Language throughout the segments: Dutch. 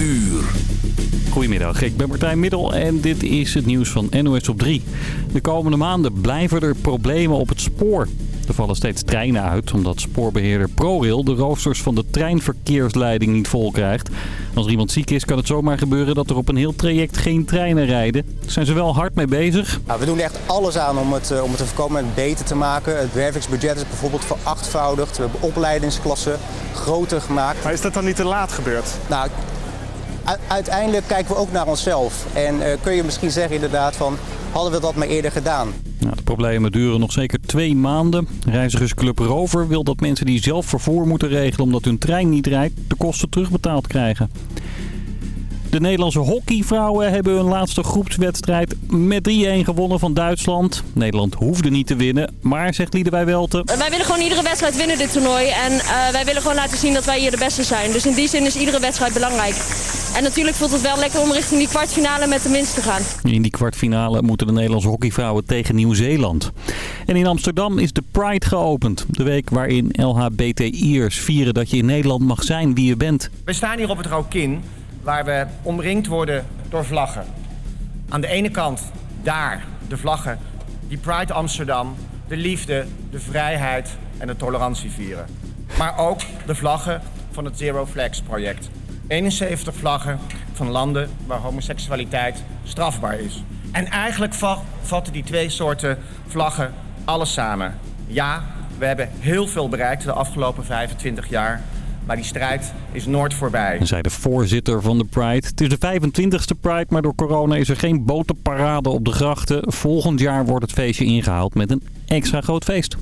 uur. Goedemiddag, ik ben Martijn Middel en dit is het nieuws van NOS op 3. De komende maanden blijven er problemen op het spoor. Er vallen steeds treinen uit omdat spoorbeheerder ProRail de roosters van de treinverkeersleiding niet vol krijgt. Als er iemand ziek is kan het zomaar gebeuren dat er op een heel traject geen treinen rijden. Daar zijn ze wel hard mee bezig. Nou, we doen echt alles aan om het, eh, om het te voorkomen en beter te maken. Het wervingsbudget is bijvoorbeeld verachtvoudigd. We hebben opleidingsklassen groter gemaakt. Maar is dat dan niet te laat gebeurd? Nou, uiteindelijk kijken we ook naar onszelf. En eh, kun je misschien zeggen inderdaad van, hadden we dat maar eerder gedaan? Nou, de problemen duren nog zeker twee maanden. Reizigersclub Rover wil dat mensen die zelf vervoer moeten regelen omdat hun trein niet rijdt, de kosten terugbetaald krijgen. De Nederlandse hockeyvrouwen hebben hun laatste groepswedstrijd met 3-1 gewonnen van Duitsland. Nederland hoefde niet te winnen, maar zegt Liedewij Welten... Wij willen gewoon iedere wedstrijd winnen dit toernooi. En eh, wij willen gewoon laten zien dat wij hier de beste zijn. Dus in die zin is iedere wedstrijd belangrijk. En natuurlijk voelt het wel lekker om richting die kwartfinale met de minst te gaan. In die kwartfinale moeten de Nederlandse hockeyvrouwen tegen Nieuw-Zeeland. En in Amsterdam is de Pride geopend. De week waarin LHBTI'ers vieren dat je in Nederland mag zijn wie je bent. We staan hier op het Rokin, waar we omringd worden door vlaggen. Aan de ene kant daar de vlaggen die Pride Amsterdam, de liefde, de vrijheid en de tolerantie vieren. Maar ook de vlaggen van het Zero Flags project. 71 vlaggen van landen waar homoseksualiteit strafbaar is. En eigenlijk va- vatten die twee soorten vlaggen alles samen. Ja, we hebben heel veel bereikt de afgelopen 25 jaar. Maar die strijd is nooit voorbij. zei de voorzitter van de Pride. Het is de 25e Pride, maar door corona is er geen botenparade op de grachten. Volgend jaar wordt het feestje ingehaald met een extra groot feest.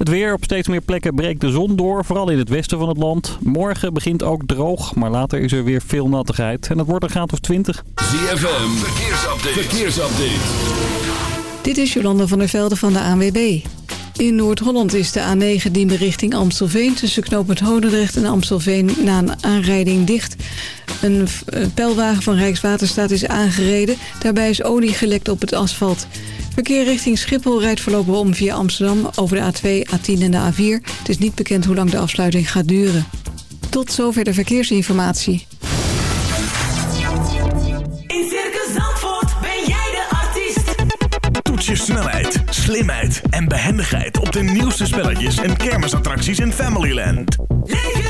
Het weer op steeds meer plekken breekt de zon door, vooral in het westen van het land. Morgen begint ook droog, maar later is er weer veel nattigheid. En het wordt een graad of 20. ZFM, verkeersupdate. verkeersupdate. Dit is Jolanda van der Velde van de ANWB. In Noord-Holland is de A9 Diemen richting Amstelveen... tussen knooppunt Hodendrecht en Amstelveen na een aanrijding dicht. Een pijlwagen van Rijkswaterstaat is aangereden. Daarbij is olie gelekt op het asfalt. Verkeer richting Schiphol rijdt voorlopig om via Amsterdam... over de A2, A10 en de A4. Het is niet bekend hoe lang de afsluiting gaat duren. Tot zover de verkeersinformatie. In Circus Zandvoort ben jij de artiest. Toets je snelheid, slimheid en behendigheid op de nieuwste spelletjes en kermisattracties in Familyland. Leef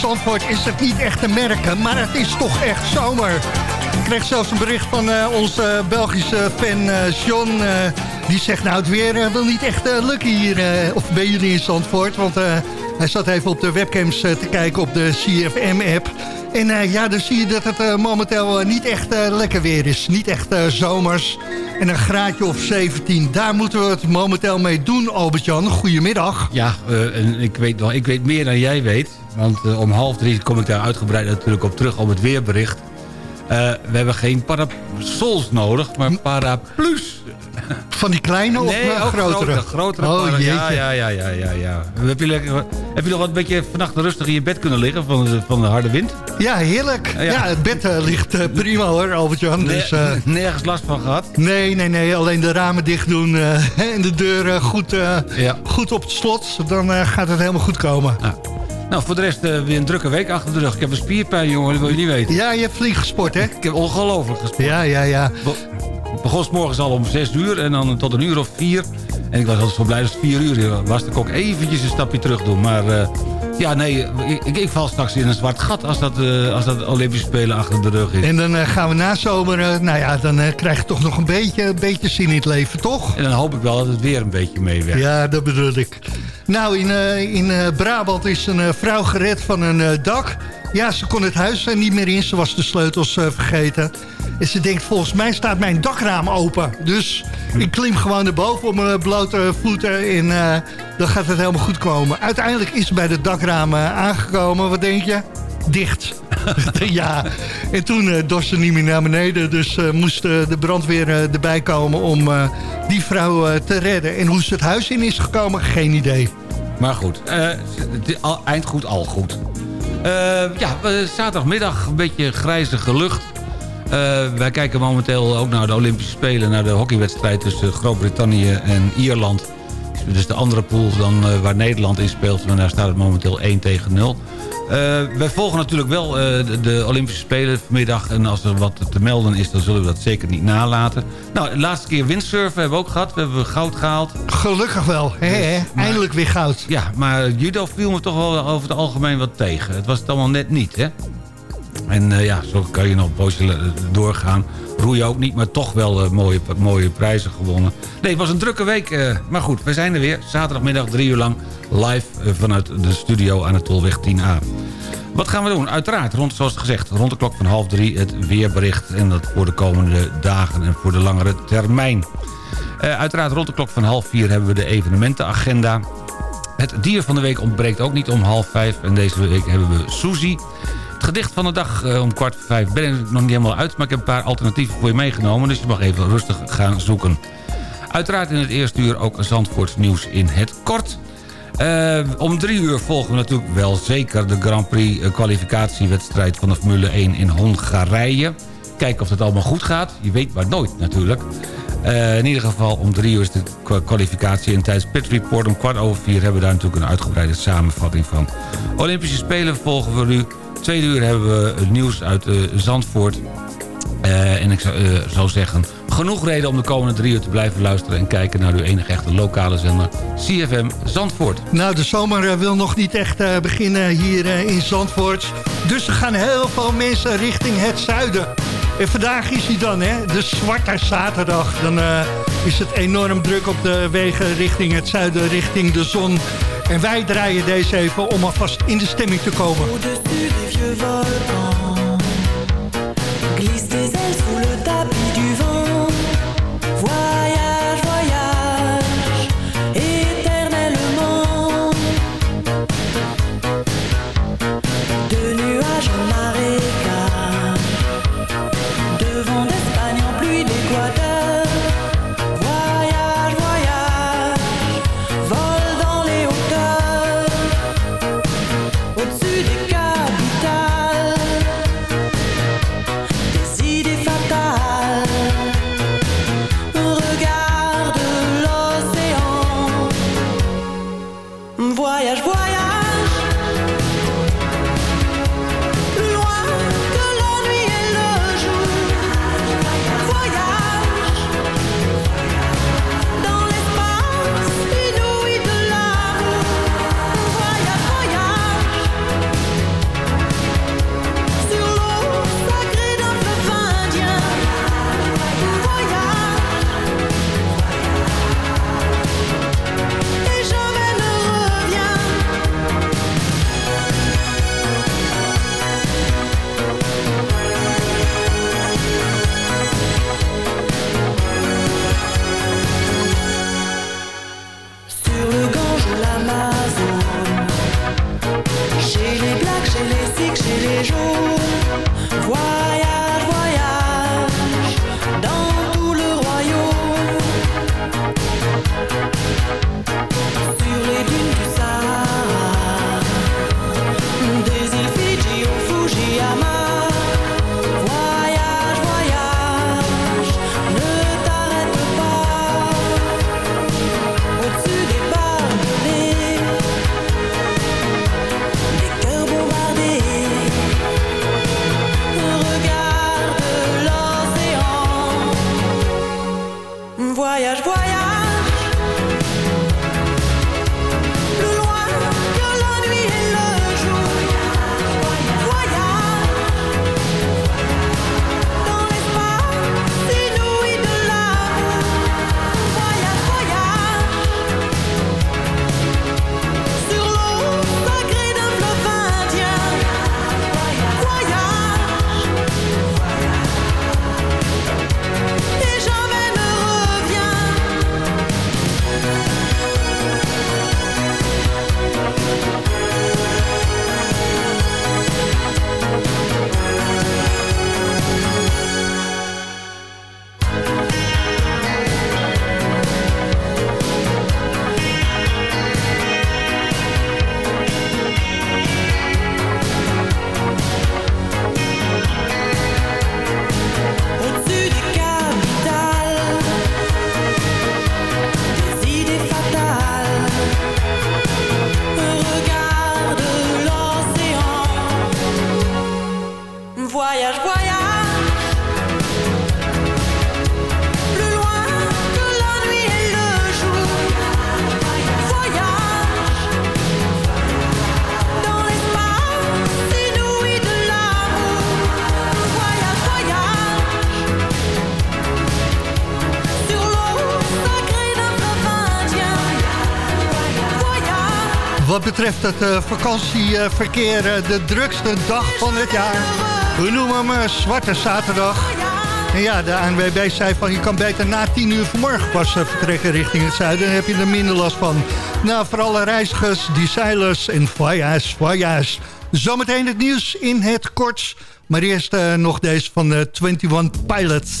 Zandvoort is het niet echt te merken, maar het is toch echt zomer. Ik kreeg zelfs een bericht van eh, onze Belgische fan eh, John. eh, die zegt, nou het weer wil niet echt lukken hier, of bij jullie in Zandvoort. Want hij zat even op de webcams te kijken op de CFM-app. En ja, dan zie je dat het momenteel niet echt lekker weer is. Niet echt zomers. En een graadje of 17, daar moeten we het momenteel mee doen, Albert-Jan. Goedemiddag. Ja, en ik, weet wel, ik weet meer dan jij weet. Want eh, om half drie kom ik daar uitgebreid natuurlijk op terug op het weerbericht. Eh, we hebben geen parasols nodig, maar paraplu's. Van die kleine of nee, grotere? grotere? grotere oh, ja, ja, ja, ja, ja, ja. Heb je, lekker- heb je nog wat een beetje vannacht rustig in je bed kunnen liggen van de, van de harde wind? Ja, heerlijk. Ja, Ja. het bed eh, ligt prima hoor, Albert-Jan. Dus, nergens last van gehad? nee, nee, nee. Alleen de ramen dicht doen en de deur eh, goed, Ja. goed op het slot. Dan gaat het helemaal goed komen. Nou, voor de rest eh, weer een drukke week achter de rug. Ik heb een spierpijn, jongen, dat wil je niet weten. Ja, je hebt flink gesport, hè? Ik heb ongelooflijk gesport. Ja, ja, ja. Het begon 's morgens al om 6 uur en dan tot een uur of vier. En ik was altijd zo blij dat het 4 uur was. Dan kon ik eventjes een stapje terug doen. Maar eh, ja, nee, ik, ik val straks in een zwart gat als dat, eh, als dat Olympische Spelen achter de rug is. En dan eh, gaan we na zomer, eh, nou ja, dan krijg je toch nog een beetje, een beetje zin in het leven, toch? En dan hoop ik wel dat het weer een beetje meewerkt. Ja, dat bedoel ik. Nou, in, in Brabant is een vrouw gered van een dak. Ja, ze kon het huis er niet meer in. Ze was de sleutels vergeten. En ze denkt, volgens mij staat mijn dakraam open. Dus ik klim gewoon naar boven op mijn blote voeten. En eh, dan gaat het helemaal goed komen. Uiteindelijk is ze bij de dakraam eh, aangekomen. Wat denk je? Dicht. ja, en toen uh, dorst ze niet meer naar beneden. Dus moest de brandweer erbij komen om die vrouw te redden. En hoe ze het huis in is gekomen, geen idee. Maar goed, eind goed, al goed. Ja, zaterdagmiddag een beetje grijzige lucht. Eh, wij kijken momenteel ook naar de Olympische Spelen... naar de hockeywedstrijd tussen Groot-Brittannië en Ierland. Dus de andere pool dan eh, waar Nederland in speelt. Maar daar staat het momenteel 1 tegen 0. Eh, wij volgen natuurlijk wel de, de Olympische Spelen vanmiddag. En als er wat te melden is, dan zullen we dat zeker niet nalaten. Nou, de laatste keer windsurfen hebben we ook gehad. We hebben goud gehaald. Gelukkig wel, hè, hè? eindelijk weer goud. Ja, maar judo viel me toch wel over het algemeen wat tegen. Het was het allemaal net niet, hè? En eh, ja, zo kan je nog een doorgaan. Roeien ook niet, maar toch wel eh, mooie, mooie prijzen gewonnen. Nee, het was een drukke week. eh, maar goed, we zijn er weer. Zaterdagmiddag drie uur lang live vanuit de studio aan de Tolweg 10A. Wat gaan we doen? Uiteraard, rond, zoals gezegd, rond de klok van half drie het weerbericht. En dat voor de komende dagen en voor de langere termijn. Uiteraard rond de klok van half vier hebben we de evenementenagenda. Het dier van de week ontbreekt ook niet om half vijf. En deze week hebben we Suzy. Gedicht van de dag eh, om kwart voor vijf ben ik nog niet helemaal uit... maar ik heb een paar alternatieven voor je meegenomen... dus je mag even rustig gaan zoeken. Uiteraard in het eerste uur ook Zandvoorts nieuws in het kort. Eh, om drie uur volgen we natuurlijk wel zeker... de Grand Prix eh, kwalificatiewedstrijd van de Formule 1 in Hongarije. Kijken of het allemaal goed gaat. Je weet maar nooit natuurlijk. In ieder geval om drie uur is de kwa- kwalificatie. En tijdens Pit Report om kwart over vier... hebben we daar natuurlijk een uitgebreide samenvatting van. Olympische Spelen volgen we nu. Tweede uur hebben we het nieuws uit eh, Zandvoort. Eh, en ik zou, eh, zou zeggen, genoeg reden om de komende drie uur te blijven luisteren... en kijken naar uw enige echte lokale zender, CFM Zandvoort. Nou, de zomer wil nog niet echt beginnen hier in Zandvoort. Dus er gaan heel veel mensen richting het zuiden. En vandaag is hij dan, hè? De Zwarte Zaterdag. Dan is het enorm druk op de wegen richting het zuiden, richting de zon. En wij draaien deze even om alvast in de stemming te komen. Betreft het eh, vakantieverkeer, eh, de drukste dag van het jaar. We noemen hem eh, Zwarte Zaterdag. En ja, de ANWB zei van je kan beter na 10 uur vanmorgen pas vertrekken richting het zuiden. Dan heb je er minder last van. Nou, voor alle reizigers, die zeilers en voyage, voyage. Zometeen het nieuws in het kort. Maar eerst nog deze van de 21 Pilots.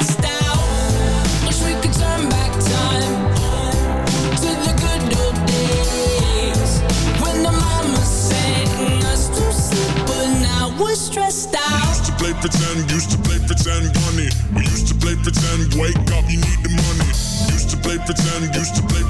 stressed out. Used to play pretend, used to play pretend bunny. We used to play pretend, wake up, you need the money. Used to play pretend, used to play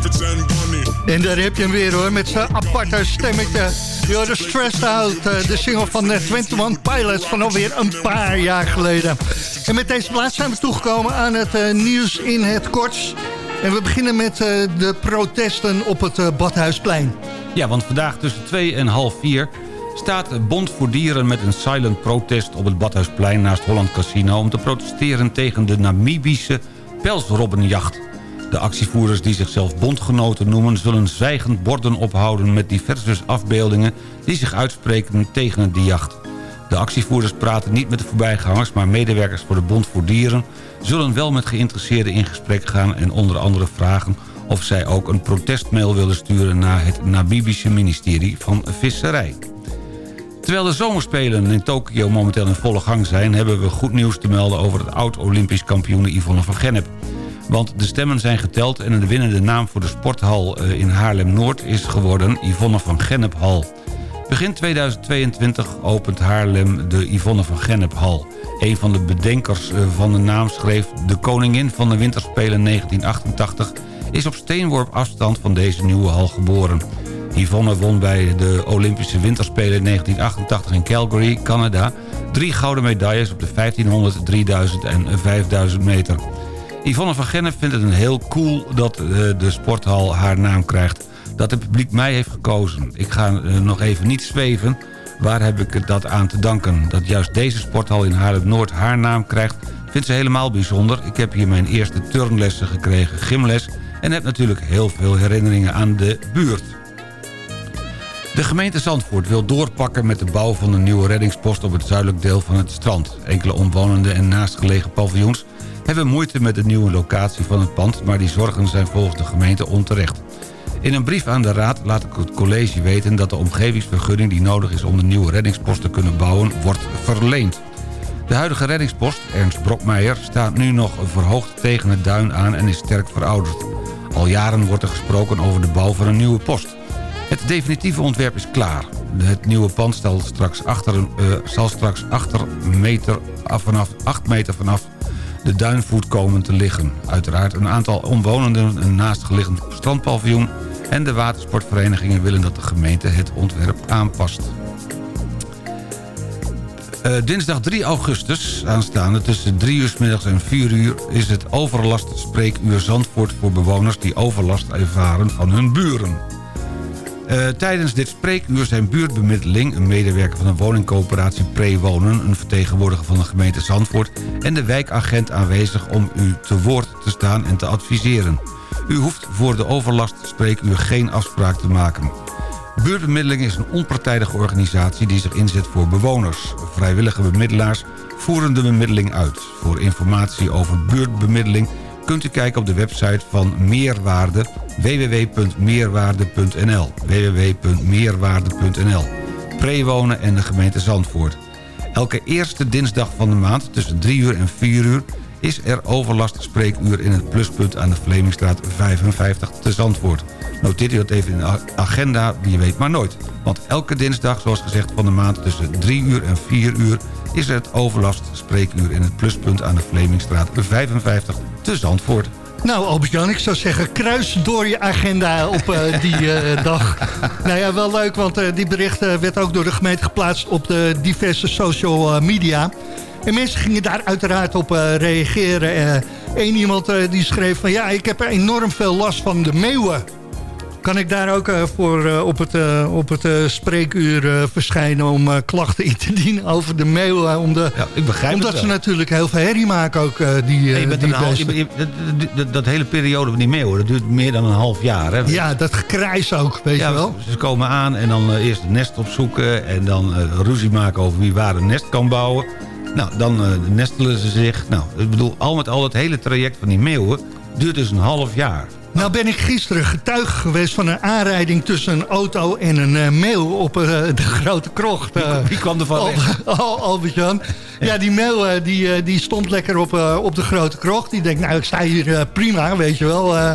En daar heb je hem weer hoor, met zijn aparte stemmetje. You're the Stressed Out, eh, de single van eh, 21 Pilots van alweer een paar jaar geleden. En met deze plaats zijn we toegekomen aan het eh, nieuws in het kort. En we beginnen met eh, de protesten op het eh, Badhuisplein. Ja, want vandaag tussen 2 en half 4 staat Bond voor Dieren met een silent protest op het Badhuisplein naast Holland Casino... om te protesteren tegen de Namibische pelsrobbenjacht. De actievoerders die zichzelf bondgenoten noemen... zullen zwijgend borden ophouden met diverse afbeeldingen... die zich uitspreken tegen die jacht. De actievoerders praten niet met de voorbijgangers... maar medewerkers voor de Bond voor Dieren... zullen wel met geïnteresseerden in gesprek gaan... en onder andere vragen of zij ook een protestmail willen sturen... naar het Namibische ministerie van Visserij. Terwijl de zomerspelen in Tokio momenteel in volle gang zijn... hebben we goed nieuws te melden over het oud-Olympisch kampioen Yvonne van Gennep. Want de stemmen zijn geteld en de winnende naam voor de sporthal eh, in Haarlem-Noord... is geworden Yvonne van Gennephal. Begin 2022 opent Haarlem de Yvonne van Gennephal. Een van de bedenkers eh, van de naam schreef... de koningin van de winterspelen 1988 is op steenworp afstand van deze nieuwe hal geboren. Yvonne won bij de Olympische Winterspelen in 1988 in Calgary, Canada... drie gouden medailles op de 1500, 3000 en 5000 meter. Yvonne van Gennep vindt het een heel cool dat eh, de sporthal haar naam krijgt. Dat het publiek mij heeft gekozen. Ik ga eh, nog even niet zweven. Waar heb ik dat aan te danken? Dat juist deze sporthal in Haarlem-Noord haar naam krijgt... vindt ze helemaal bijzonder. Ik heb hier mijn eerste turnlessen gekregen, gymles... en heb natuurlijk heel veel herinneringen aan de buurt. De gemeente Zandvoort wil doorpakken met de bouw van een nieuwe reddingspost op het zuidelijk deel van het strand. Enkele omwonenden en naastgelegen paviljoens hebben moeite met de nieuwe locatie van het pand... maar die zorgen zijn volgens de gemeente onterecht. In een brief aan de raad laat ik het college weten dat de omgevingsvergunning die nodig is om de nieuwe reddingspost te kunnen bouwen wordt verleend. De huidige reddingspost, Ernst Brokmeijer, staat nu nog verhoogd tegen het duin aan en is sterk verouderd. Al jaren wordt er gesproken over de bouw van een nieuwe post. Het definitieve ontwerp is klaar. Het nieuwe pand zal straks achter, eh, zal straks achter meter, af vanaf, 8 meter vanaf de duinvoet komen te liggen. Uiteraard een aantal omwonenden, een naastgelegen strandpaviljoen... en de watersportverenigingen willen dat de gemeente het ontwerp aanpast. Eh, dinsdag 3 augustus, aanstaande tussen 3 uur 's middags en 4 uur... is het overlast spreekuur Zandvoort voor bewoners... die overlast ervaren van hun buren. Eh, tijdens dit spreekuur zijn buurtbemiddeling... een medewerker van de woningcoöperatie Prewonen... een vertegenwoordiger van de gemeente Zandvoort... en de wijkagent aanwezig om u te woord te staan en te adviseren. U hoeft voor de overlast spreekuur geen afspraak te maken. Buurtbemiddeling is een onpartijdige organisatie die zich inzet voor bewoners. Vrijwillige bemiddelaars voeren de bemiddeling uit. Voor informatie over buurtbemiddeling kunt u kijken op de website van Meerwaarde www.meerwaarde.nl www.meerwaarde.nl Prewonen en de gemeente Zandvoort. Elke eerste dinsdag van de maand tussen 3 uur en 4 uur is er overlast spreekuur in het pluspunt aan de Vlemingstraat 55 te Zandvoort. Noteert u dat even in de agenda, wie weet maar nooit. Want elke dinsdag, zoals gezegd, van de maand tussen 3 uur en 4 uur... is er het overlast spreekuur in het pluspunt aan de Vlemingstraat 55 te Zandvoort. Nou, Albert-Jan, ik zou zeggen, kruis door je agenda op eh, die eh, dag. Nou ja, wel leuk, want eh, die bericht werd ook door de gemeente geplaatst op de diverse social media. En mensen gingen daar uiteraard op reageren. Eén iemand die schreef van, ja, ik heb er enorm veel last van de meeuwen. Kan ik daar ook eh, voor eh, op het, eh, op het spreekuur verschijnen om klachten in te dienen over de meeuwen? om de, ik begrijp omdat ze natuurlijk heel veel herrie maken ook, die, bent die half, je je- dat- hele periode van die meeuwen, dat duurt meer dan een half jaar. Hè? Ja, dat gekrijs ook, weet Ja, je wel. Ze komen aan en dan eerst het nest opzoeken... en dan ruzie maken over wie waar een nest kan bouwen. Nou, dan nestelen ze zich. Nou, ik bedoel, al met al het hele traject van die meeuwen... duurt dus een half jaar. Nou ben ik gisteren getuige geweest van een aanrijding tussen een auto en een eh, meeuw op eh, de Grote Krocht. eh. Wie kwam er van weg? Al- Albert-Jan. Ja, die eh, die, eh, die stond lekker op, eh, op de Grote Krocht. Die denkt, nou ik sta hier eh, prima, weet je wel. Eh,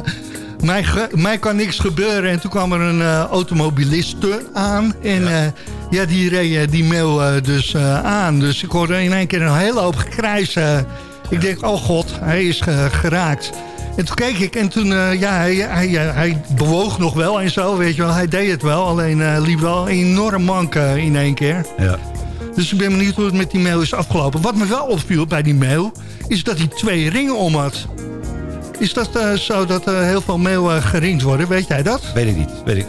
mij, mij kan niks gebeuren. En toen kwam er een eh, automobiliste aan. En ja, ja die reed eh, die eh, dus eh, aan. Dus ik hoorde in één keer een hele hoop gekrijs. eh. ik denk, oh god, hij is ge- geraakt. En toen keek ik en toen, eh, ja, hij, hij, hij bewoog nog wel en zo, weet je wel. Hij deed het wel, alleen eh, liep wel enorm mank eh, in één keer. Ja. Dus ik ben benieuwd hoe het met die mail is afgelopen. Wat me wel opviel bij die mail, is dat hij twee ringen om had. Is dat zo dat heel veel mail geringd worden? Weet jij dat? Weet ik niet. Weet ik.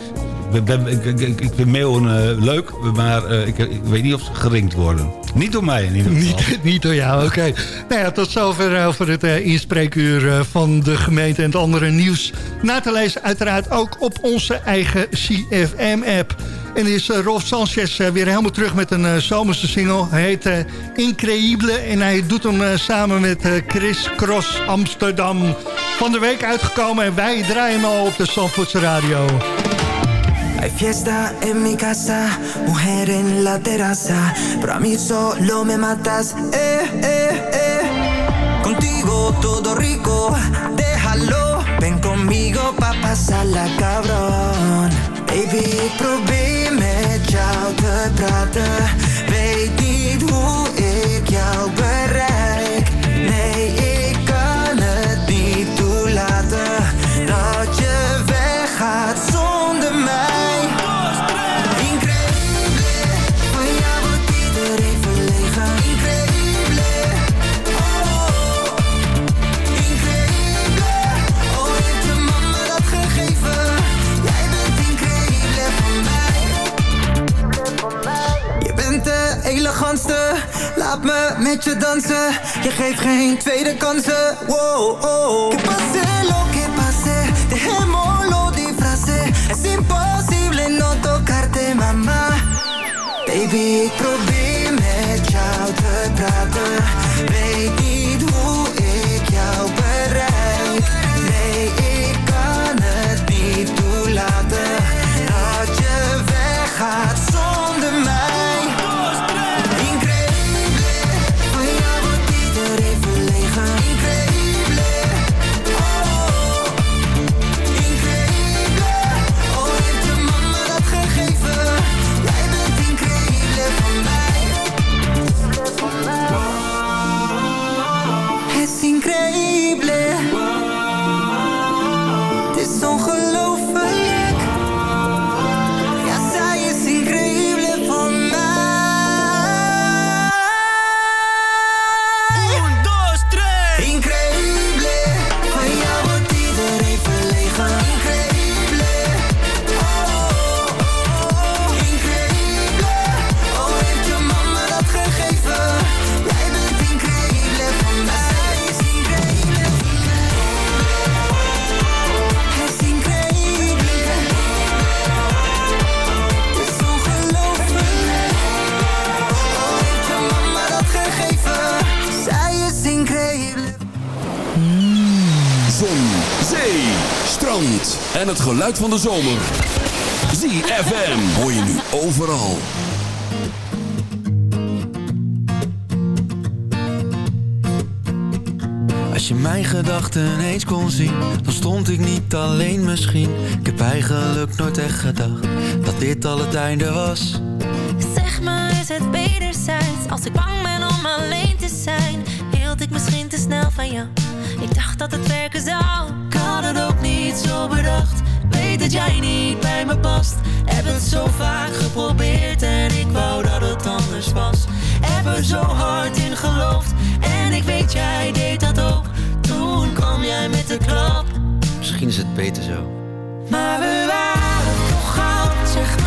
Ik, ben, ik, ik, ik vind maillen eh, leuk, maar eh, ik, ik weet niet of ze geringd worden. Niet door mij in ieder geval. Niet, niet door jou, oké. Nou ja, tot zover over het eh, inspreekuur eh, van de gemeente en het andere nieuws. Na te lezen uiteraard ook op onze eigen CFM-app. En is eh, Rolf Sanchez eh, weer helemaal terug met een eh, zomerse single. Hij heet eh, Increïble en hij doet hem eh, samen met eh, Chris Cross Amsterdam. Van de week uitgekomen en wij draaien hem al op de Zandvoortse Radio. Hay fiesta en mi casa, mujer en la terraza, pero a mí solo me matas, eh, eh, eh. Contigo todo rico, déjalo, ven conmigo pa pasarla cabrón. Baby, ik probeer met te praten, weet niet hoe ik jou. Met je dansen. Je geeft geen tweede kansen. Wow, oh. Que pase lo que pase, dejémoslo disfrace. Es imposible no tocarte, mama. Baby, ik probeer en het geluid van de zomer. ZFM hoor je nu overal. Als je mijn gedachten eens kon zien, dan stond ik niet alleen misschien. Ik heb eigenlijk nooit echt gedacht dat dit al het einde was. Zeg maar, is het wederzijds? Als ik bang ben om alleen te zijn, hield ik misschien te snel van jou. Ik dacht dat het werken zou. Ik had het ook niet zo bedacht. Weet dat jij niet bij me past. Heb het zo vaak geprobeerd en ik wou dat het anders was. Heb er zo hard in geloofd en ik weet jij deed dat ook. Toen kwam jij met de klap. Misschien is het beter zo. Maar we waren toch goud, zeg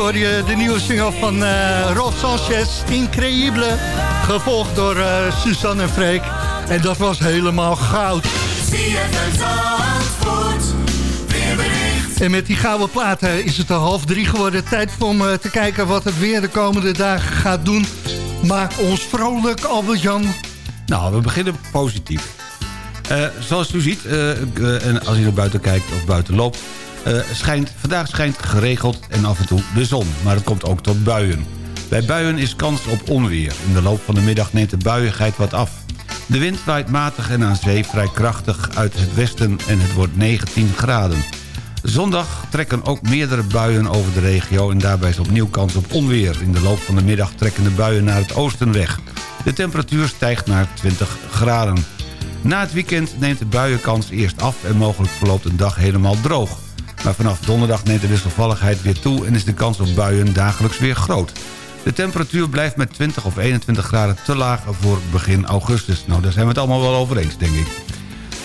hoor je de nieuwe single van Rolf Sanchez, Increïble. Gevolgd door eh, Suzanne en Freek. En dat was helemaal goud. En met die gouden platen is het al half drie geworden. Tijd om eh, te kijken wat het weer de komende dagen gaat doen. Maak ons vrolijk, Albert-Jan. Nou, we beginnen positief. Zoals u ziet, en als u naar buiten kijkt of buiten loopt... eh, schijnt, vandaag schijnt geregeld en af en toe de zon. Maar het komt ook tot buien. Bij buien is kans op onweer. In de loop van de middag neemt de buiigheid wat af. De wind waait matig en aan zee vrij krachtig uit het westen... en het wordt 19 graden. Zondag trekken ook meerdere buien over de regio... en daarbij is opnieuw kans op onweer. In de loop van de middag trekken de buien naar het oosten weg. De temperatuur stijgt naar 20 graden. Na het weekend neemt de buienkans eerst af... en mogelijk verloopt een dag helemaal droog. Maar vanaf donderdag neemt de wisselvalligheid weer toe... en is de kans op buien dagelijks weer groot. De temperatuur blijft met 20 of 21 graden te laag voor begin augustus. Nou, daar zijn we het allemaal wel over eens, denk ik.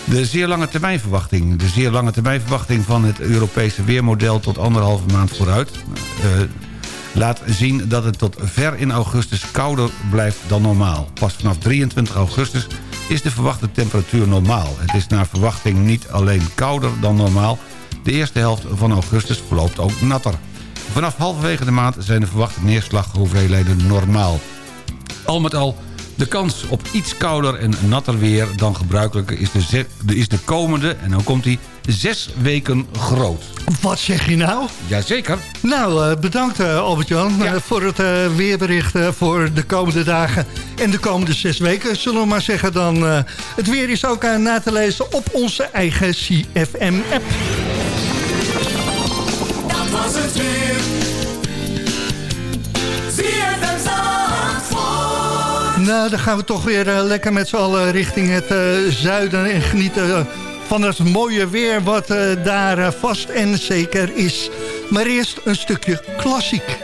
De zeer lange termijnverwachting. De zeer lange termijnverwachting van het Europese weermodel tot anderhalve maand vooruit... eh, laat zien dat het tot ver in augustus kouder blijft dan normaal. Pas vanaf 23 augustus is de verwachte temperatuur normaal. Het is naar verwachting niet alleen kouder dan normaal... de eerste helft van augustus verloopt ook natter. Vanaf halverwege de maand zijn de verwachte neerslaghoeveelheden normaal. Al met al, de kans op iets kouder en natter weer dan gebruikelijk is de, is de komende, en dan komt hij, zes weken groot. Wat zeg je nou? Jazeker. Nou, eh, bedankt eh, Albert-Jan eh, voor het weerbericht voor de komende dagen en de komende zes weken. Zullen we maar zeggen dan. het weer is ook na te lezen op onze eigen CFM-app. Het weer. ZFM Zandvoort. Nou, dan gaan we toch weer eh, lekker met z'n allen richting het eh, zuiden... en genieten eh, van het mooie weer wat eh, daar vast en zeker is. Maar eerst een stukje klassiek.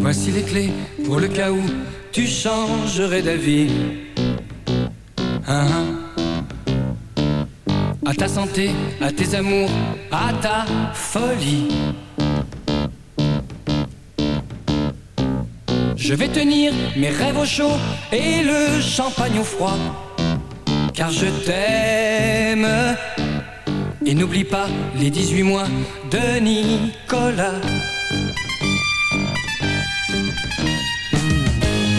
Voici les clés pour le cas où tu changerais d'avis. Hein, hein. À ta santé, à tes amours, à ta folie. Je vais tenir mes rêves au chaud et le champagne au froid. Car je t'aime. Et n'oublie pas les 18 mois de Nicolas.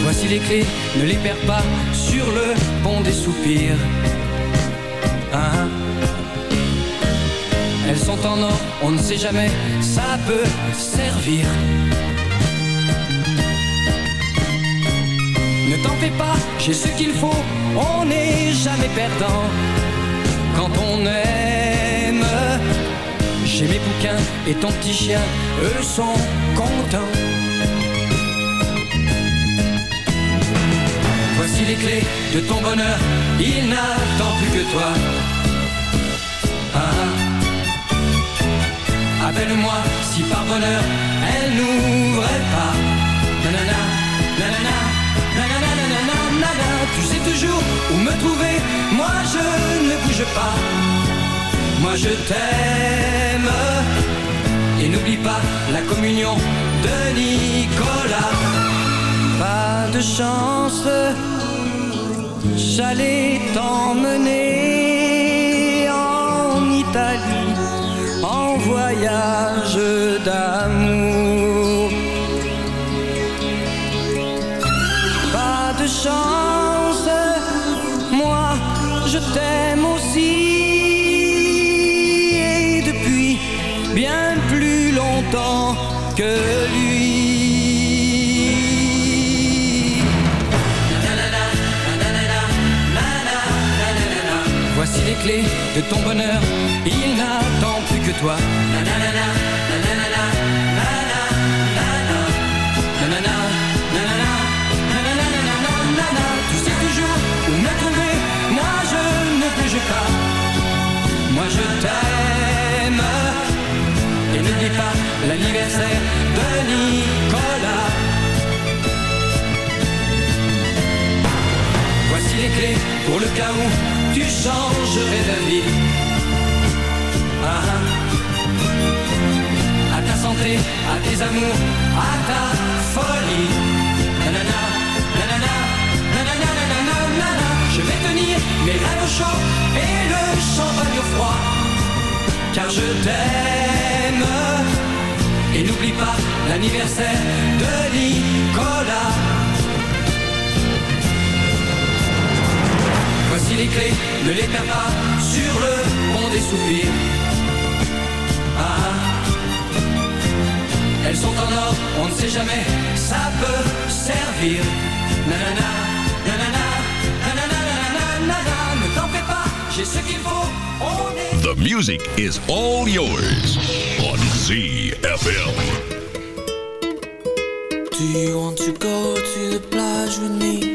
Voici les clés, ne les perds pas sur le pont des soupirs. Hein Elles sont en or, on ne sait jamais, ça peut servir. Ne t'en fais pas, j'ai ce qu'il faut, on n'est jamais perdant. Quand on aime, j'ai mes bouquins et ton petit chien, eux sont contents. Voici les clés de ton bonheur, il n'attend plus que toi. Rappelle-moi si par bonheur elle n'ouvrait pas. Nanana, nanana, nanana, nanana, nanana. Tu sais toujours où me trouver, moi je ne bouge pas. Moi je t'aime. Et n'oublie pas la communion de Nicolas. Pas de chance, j'allais t'emmener en Italie voyage d'amour. Pas de chance, moi je t'aime aussi. Et depuis bien plus longtemps que lui. Voici les clés de ton bonheur, il plus que toi. Toujours où me trouver, moi je ne bouge pas. Moi je t'aime. Et n'oublie pas l'anniversaire de Nicolas. Voici les clés pour le cas où tu changerais d'avis. À tes amours, à ta folie. Nanana, nanana, nanana, nanana. Je vais tenir mes rêves au chaud et le champagne au froid. Car je t'aime. Et n'oublie pas l'anniversaire de Nicolas. Voici les clés, ne les perds pas sur le pont des soupirs. Sont en or, on ne sait jamais, ça peut servir. Nanana, nanana, nanana, nanana, nanana, ne t'en fais pas, j'ai ce qu'il faut, on est... The music is all yours on ZFM. Do you want to go to the plage with me?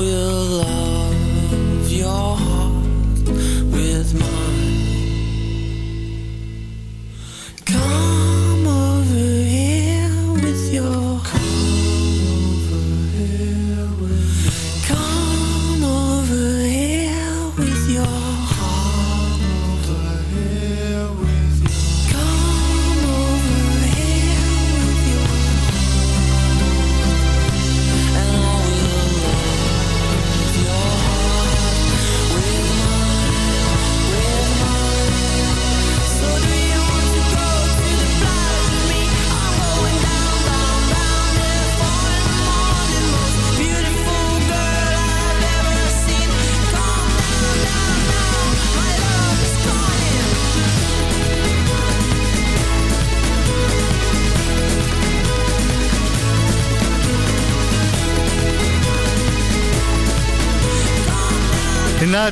And I will love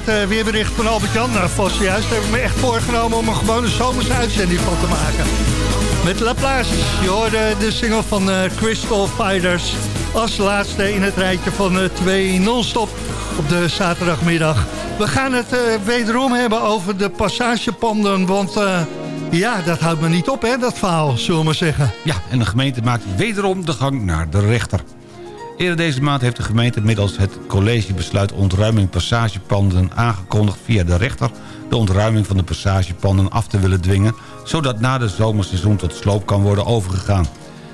het eh, weerbericht van Albert-Jan, nou, vast juist, heb ik me echt voorgenomen om een zomerse uitzending van te maken. Met La Plage, je hoorde de single van eh, Crystal Fighters als laatste in het rijtje van eh, twee non-stop op de zaterdagmiddag. We gaan het eh, wederom hebben over de passagepanden, want eh, ja, dat houdt me niet op, hè, dat verhaal, zullen we maar zeggen. Ja, en de gemeente maakt wederom de gang naar de rechter. Eerder deze maand heeft de gemeente middels het collegebesluit ontruiming passagepanden aangekondigd via de rechter de ontruiming van de passagepanden af te willen dwingen, zodat na de zomerseizoen tot sloop kan worden overgegaan.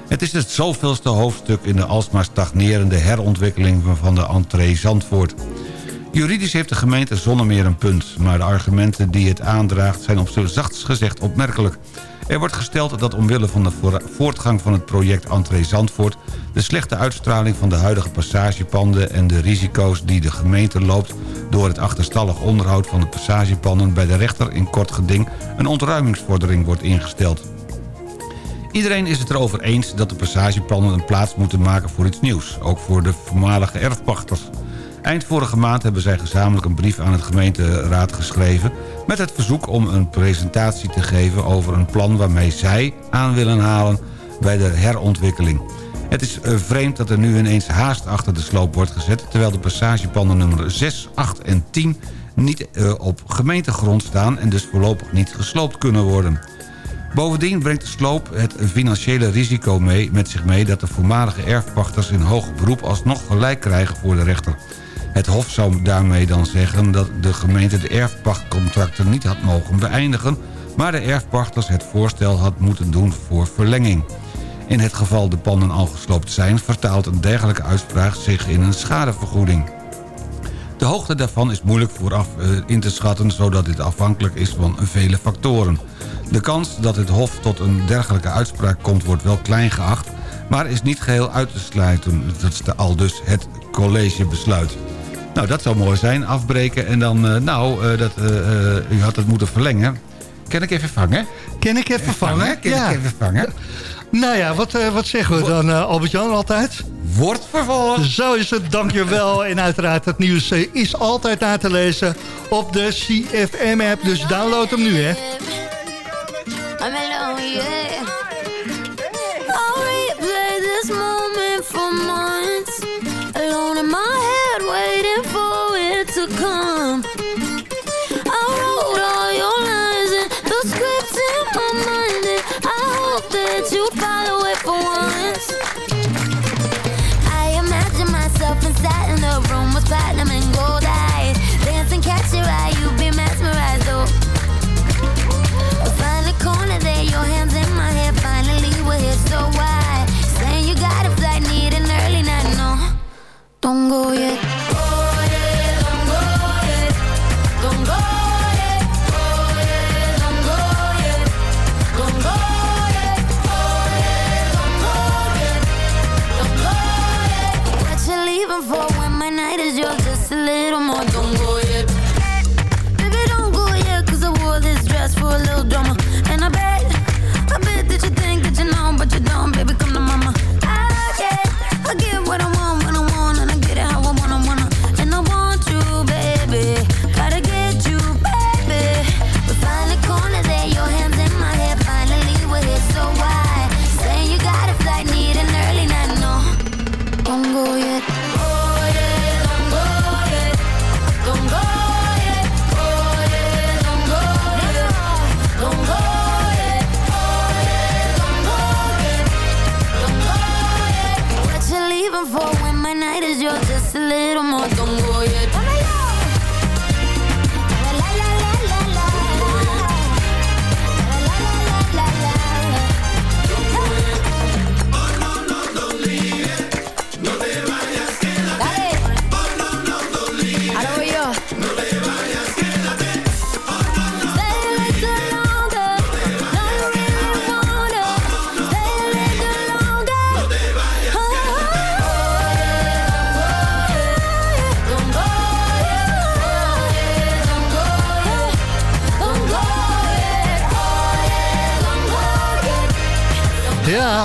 Het is het zoveelste hoofdstuk in de alsmaar stagnerende herontwikkeling van de entree Zandvoort. Juridisch heeft de gemeente zonder meer een punt... maar de argumenten die het aandraagt zijn op zo zachts gezegd opmerkelijk. Er wordt gesteld dat omwille van de voor- voortgang van het project Entree Zandvoort... de slechte uitstraling van de huidige passagepanden... en de risico's die de gemeente loopt... door het achterstallig onderhoud van de passagepanden... bij de rechter in kort geding een ontruimingsvordering wordt ingesteld. Iedereen is het erover eens dat de passageplannen een plaats moeten maken voor iets nieuws. Ook voor de voormalige erfpachters. Eind vorige maand hebben zij gezamenlijk een brief aan het gemeenteraad geschreven... met het verzoek om een presentatie te geven over een plan waarmee zij aan willen halen bij de herontwikkeling. Het is eh, vreemd dat er nu ineens haast achter de sloop wordt gezet... terwijl de passagepannen nummer 6, 8 en 10 niet eh, op gemeentegrond staan... en dus voorlopig niet gesloopt kunnen worden. Bovendien brengt de sloop het financiële risico mee, met zich mee... dat de voormalige erfpachters in hoger beroep alsnog gelijk krijgen voor de rechter. Het Hof zou daarmee dan zeggen dat de gemeente de erfpachtcontracten niet had mogen beëindigen... maar de erfpachters het voorstel had moeten doen voor verlenging. In het geval de panden al gesloopt zijn... vertaalt een dergelijke uitspraak zich in een schadevergoeding. De hoogte daarvan is moeilijk vooraf eh, in te schatten... zodat dit afhankelijk is van vele factoren. De kans dat het Hof tot een dergelijke uitspraak komt... wordt wel klein geacht, maar is niet geheel uit te sluiten. Dat is de- al dus het collegebesluit. Nou, dat zou mooi zijn. Afbreken en dan... eh, nou, eh, dat, eh, u had het moeten verlengen. Kan ik even vangen? Ken ik even vangen? Kan ik even vangen? Nou ja, wat, eh, wat zeggen we dan, Albert-Jan, altijd? Wordt vervolgd. Zo is het, dankjewel. en uiteraard, het nieuws is altijd na te lezen op de CFM-app. Dus download hem nu, hè. I'm alone, yeah. I'll replay this moment for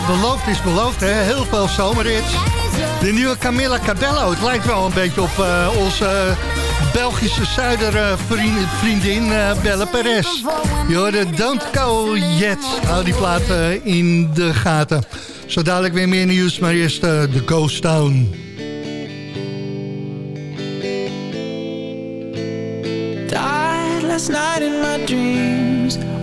beloofd is beloofd, hè. Heel veel zomerrits. De nieuwe Camilla Cabello. Het lijkt wel een beetje op eh, onze Belgische zuidervriendin uh, Belle Perez. Je Don't Go Yet. Hou die plaat eh, in de gaten. Zo dadelijk weer meer nieuws, maar eerst eh, de Ghost Town.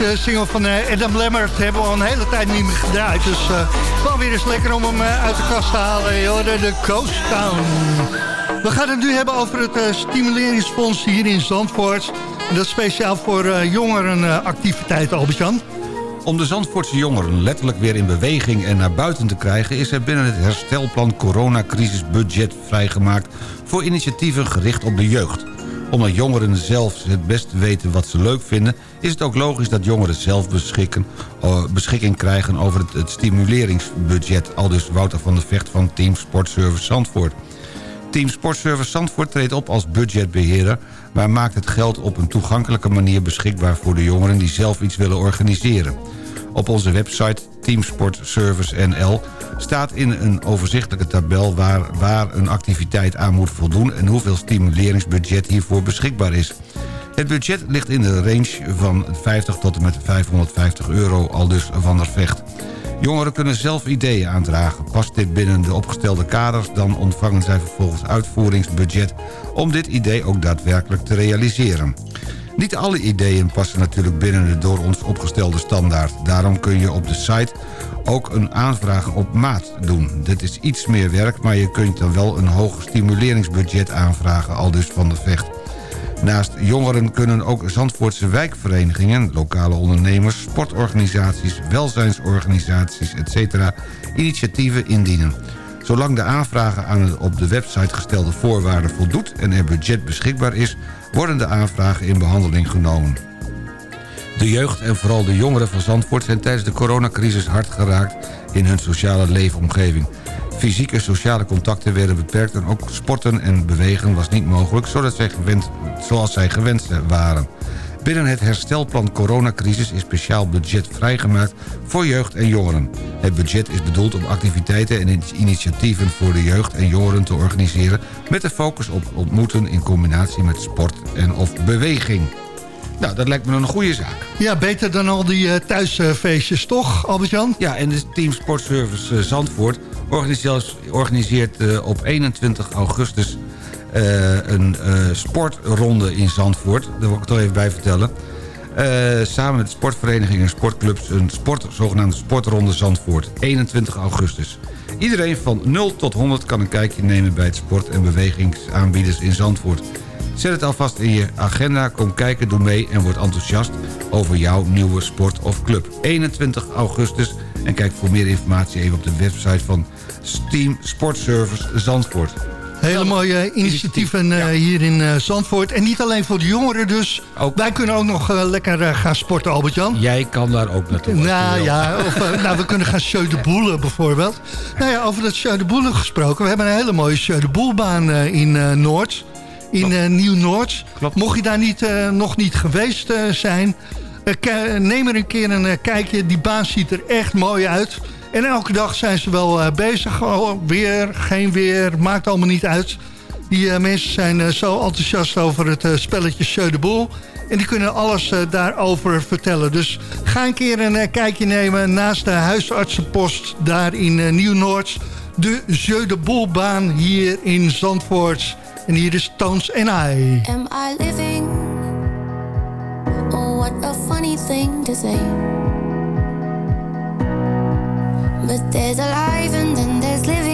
Deze single van eh, Adam Lambert hebben we al een hele tijd niet meer gedraaid. Dus eh wel weer eens lekker om hem eh, uit de kast te halen. De Coast Town. We gaan het nu hebben over het eh, stimuleringsfonds hier in Zandvoort. En dat is speciaal voor eh, jongeren eh, activiteiten, Albert-Jan. Om de Zandvoortse jongeren letterlijk weer in beweging en naar buiten te krijgen... is er binnen het herstelplan coronacrisisbudget vrijgemaakt... voor initiatieven gericht op de jeugd. Omdat jongeren zelf het best weten wat ze leuk vinden... is het ook logisch dat jongeren zelf beschikken, eh, beschikking krijgen over het, het stimuleringsbudget. Aldus Wouter van der Vecht van Team Sportservice Zandvoort. Team Sportservice Zandvoort treedt op als budgetbeheerder... maar maakt het geld op een toegankelijke manier beschikbaar voor de jongeren... die zelf iets willen organiseren. Op onze website Teamsport NL staat in een overzichtelijke tabel... Waar, waar een activiteit aan moet voldoen... en hoeveel stimuleringsbudget hiervoor beschikbaar is. Het budget ligt in de range van 50 tot en met 550 euro, al dus van der Vecht. Jongeren kunnen zelf ideeën aandragen. Past dit binnen de opgestelde kaders... dan ontvangen zij vervolgens uitvoeringsbudget... om dit idee ook daadwerkelijk te realiseren. Niet alle ideeën passen natuurlijk binnen de door ons opgestelde standaard. Daarom kun je op de site ook een aanvraag op maat doen. Dit is iets meer werk, maar je kunt dan wel een hoger stimuleringsbudget aanvragen... al dus van de vecht. Naast jongeren kunnen ook Zandvoortse wijkverenigingen... lokale ondernemers, sportorganisaties, welzijnsorganisaties, etc. initiatieven indienen. Zolang de aanvragen aan de op de website gestelde voorwaarden voldoet... en er budget beschikbaar is, worden de aanvragen in behandeling genomen. De jeugd en vooral de jongeren van Zandvoort zijn tijdens de coronacrisis hard geraakt in hun sociale leefomgeving. Fysieke sociale contacten werden beperkt en ook sporten en bewegen was niet mogelijk zodat zij gewend, zoals zij gewend waren. Binnen het herstelplan coronacrisis is speciaal budget vrijgemaakt voor jeugd en jongeren. Het budget is bedoeld om activiteiten en initiatieven voor de jeugd en jongeren te organiseren... met de focus op ontmoeten in combinatie met sport en of beweging. Nou, dat lijkt me een goede zaak. Ja, beter dan al die eh, thuisfeestjes, toch, Albert-Jan? Ja, en de Team Sportservice eh, Zandvoort organiseert, eh, op 21 augustus een eh, sportronde in Zandvoort. Daar wil ik toch even bij vertellen. Eh, samen met sportverenigingen en sportclubs een sport, zogenaamde sportronde Zandvoort. 21 augustus. Iedereen van 0 tot 100 kan een kijkje nemen bij het sport- en bewegingsaanbieders in Zandvoort. Zet het alvast in je agenda, kom kijken, doe mee en word enthousiast over jouw nieuwe sport of club. 21 augustus en kijk voor meer informatie even op de website van Steam Sportservice Zandvoort. Hele mooie initiatieven eh, hier in eh, Zandvoort. En niet alleen voor de jongeren dus. Wij kunnen ook nog eh, lekker gaan sporten, Albert-Jan. Jij kan daar ook naartoe. je Nou ja, of, nou, we kunnen gaan Sjeu de Boelen bijvoorbeeld. Nou ja, over dat Sjeu de Boelen gesproken. We hebben een hele mooie Sjeu de Boelbaan in Noord. In Nieuw-Noord. Mocht je daar niet, nog niet geweest zijn... neem er een keer een kijkje. Die baan ziet er echt mooi uit. En elke dag zijn ze wel eh, bezig. Oh, weer, geen weer, maakt allemaal niet uit. Die eh, mensen zijn eh, zo enthousiast over het spelletje Sjeu de Boel. En die kunnen alles daarover vertellen. Dus ga een keer een kijkje nemen naast de huisartsenpost daar in Nieuw-Noord. De Jeu de Boelbaan hier in Zandvoort. En hier is Toons en I. Am I living? Oh, what a funny thing to say. But there's alive and then there's living.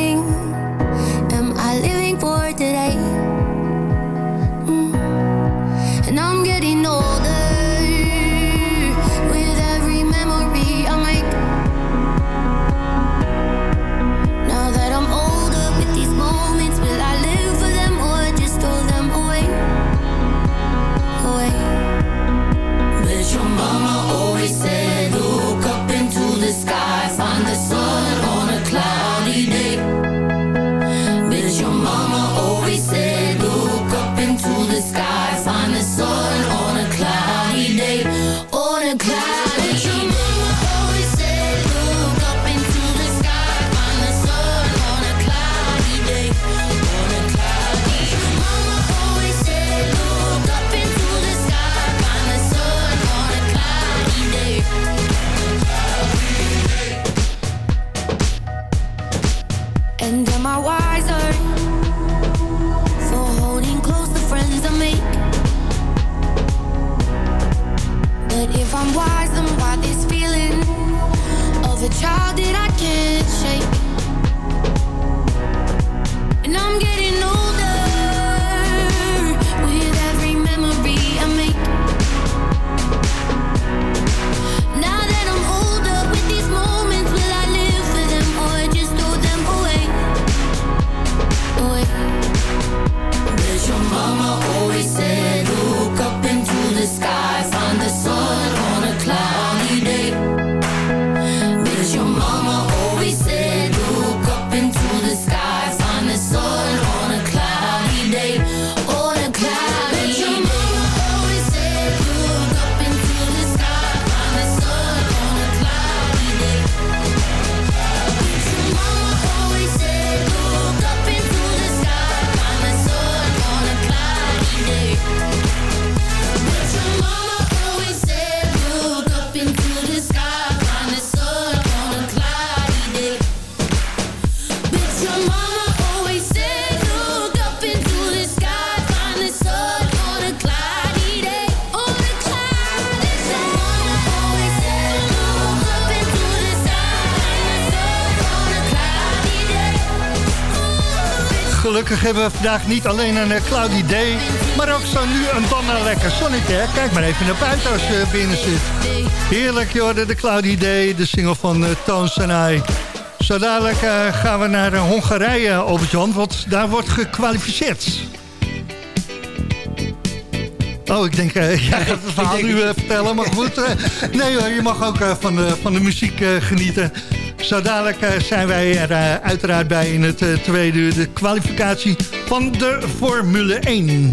Hebben we vandaag niet alleen een eh, cloudy day... maar ook zo nu een lekker zonnetje. Kijk maar even naar buiten als je binnen zit. Heerlijk, joh, de Cloudy Day, de single van uh, Toons en I. Zo dadelijk eh, gaan we naar eh, Hongarije, Albert-Jan, want daar wordt gekwalificeerd. Oh, ik denk, eh jij gaat het verhaal nu eh, vertellen, maar goed. eh, nee hoor, je mag ook eh, van, de, van de muziek eh, genieten. Zo dadelijk eh, zijn wij er eh, uiteraard bij in het eh, tweede. De kwalificatie van de Formule 1.